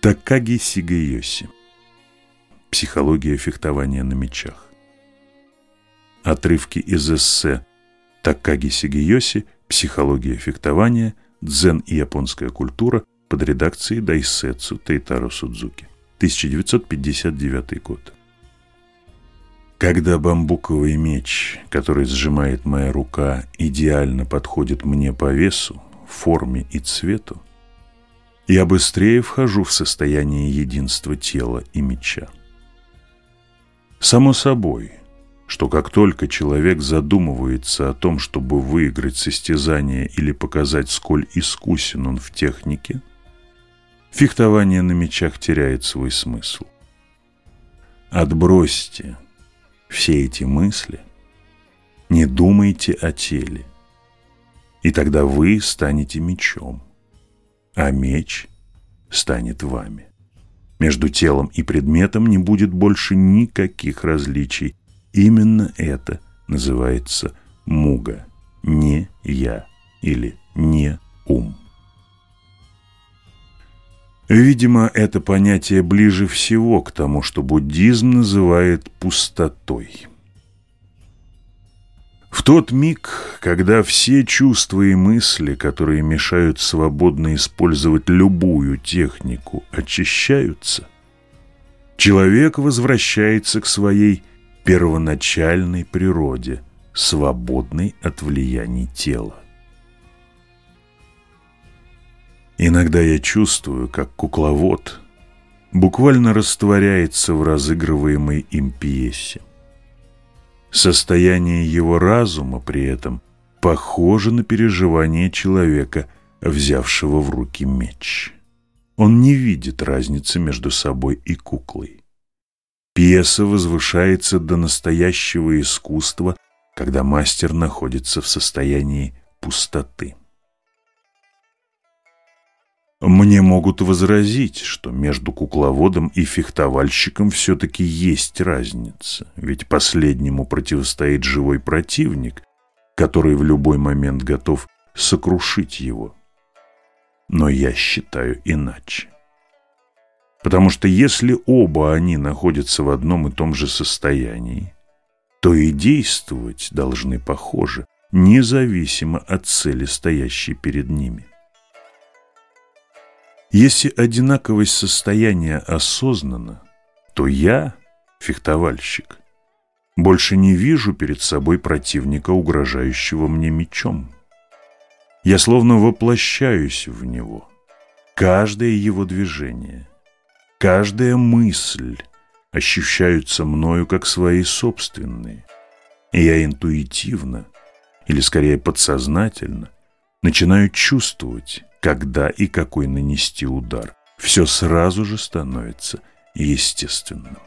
Такаги Сигайоси. Психология фехтования на мечах. Отрывки из эссе Такаги Сигайоси «Психология фехтования. Дзен и японская культура» под редакцией Дайсетсу Тейтаро Судзуки. 1959 год. Когда бамбуковый меч, который сжимает моя рука, идеально подходит мне по весу, форме и цвету, я быстрее вхожу в состояние единства тела и меча. Само собой, что как только человек задумывается о том, чтобы выиграть состязание или показать, сколь искусен он в технике, фехтование на мечах теряет свой смысл. Отбросьте все эти мысли, не думайте о теле, и тогда вы станете мечом, а меч станет вами. Между телом и предметом не будет больше никаких различий. Именно это называется муга, не я или не ум. Видимо, это понятие ближе всего к тому, что буддизм называет пустотой. В тот миг, когда все чувства и мысли, которые мешают свободно использовать любую технику, очищаются, человек возвращается к своей первоначальной природе, свободной от влияний тела. Иногда я чувствую, как кукловод буквально растворяется в разыгрываемой им пьесе. Состояние его разума при этом похоже на переживание человека, взявшего в руки меч. Он не видит разницы между собой и куклой. Пьеса возвышается до настоящего искусства, когда мастер находится в состоянии пустоты. Мне могут возразить, что между кукловодом и фехтовальщиком все-таки есть разница, ведь последнему противостоит живой противник, который в любой момент готов сокрушить его. Но я считаю иначе. Потому что если оба они находятся в одном и том же состоянии, то и действовать должны похоже, независимо от цели, стоящей перед ними. Если одинаковость состояния осознанна, то я, фехтовальщик, больше не вижу перед собой противника, угрожающего мне мечом. Я словно воплощаюсь в него. Каждое его движение, каждая мысль ощущаются мною как свои собственные. И я интуитивно, или скорее подсознательно, начинаю чувствовать, когда и какой нанести удар. Все сразу же становится естественным.